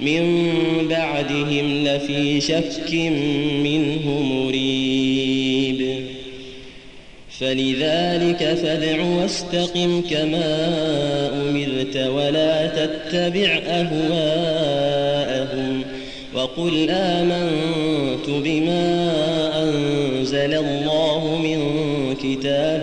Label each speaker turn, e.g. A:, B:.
A: من بعدهم لفي شك منه مريب. فلذلك فادع واستقم كما أمرت ولا تتبع أهواءهم وقل آمنت بما أنزل الله من كتاب